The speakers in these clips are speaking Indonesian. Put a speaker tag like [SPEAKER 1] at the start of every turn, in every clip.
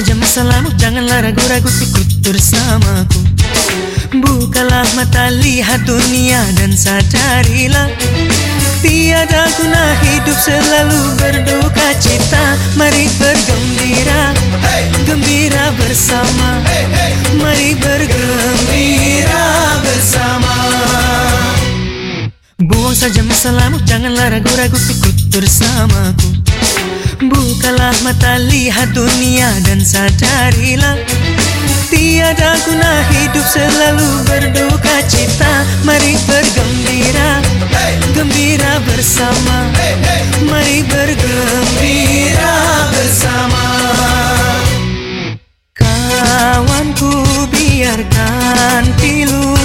[SPEAKER 1] saja masalahmu Janganlah ragu-ragu ikut bersamaku. Bukalah mata lihat dunia dan sadarilah. Tiada guna hidup selalu berduka cita. Mari bergembira, gembira bersama. Mari bergembira bersama. Buang saja masalahmu, janganlah ragu-ragu ikut bersamaku Bukalah mata lihat dunia dan sadarilah. Tiada guna hidup selalu berduka cita. Mari bergembira, gembira bersama. Mari bergembira bersama. Kawanku biarkan pilu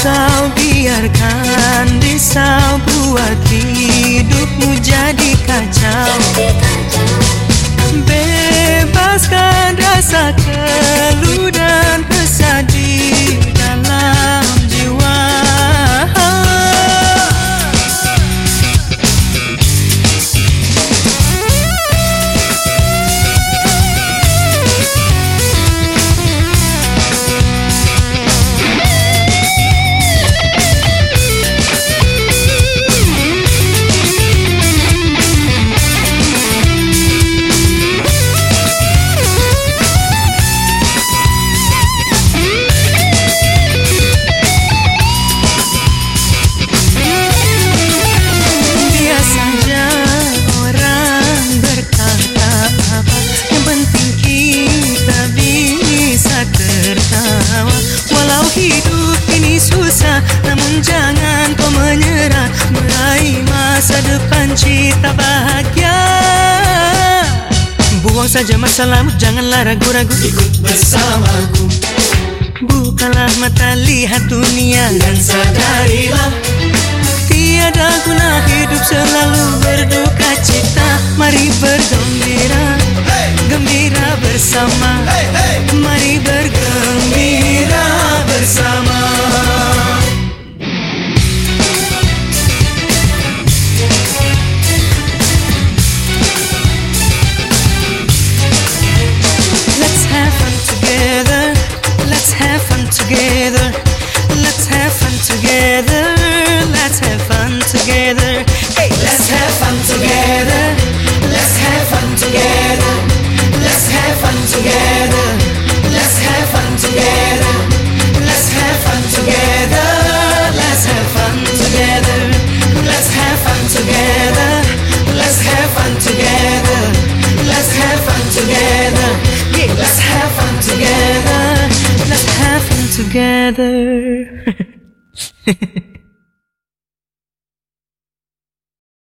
[SPEAKER 1] kau biarkan risau buat hidupmu jadi saja masalahmu Janganlah ragu-ragu. Ikut bersamaku. Bukalah mata lihat dunia. Dan sadarilah. Tiada guna hidup selalu have fun together. Let's have fun together. Let's have fun together. Let's have fun together. Let's have fun together. Let's have fun together. Let's have fun together. Let's have fun together. Let's have fun together.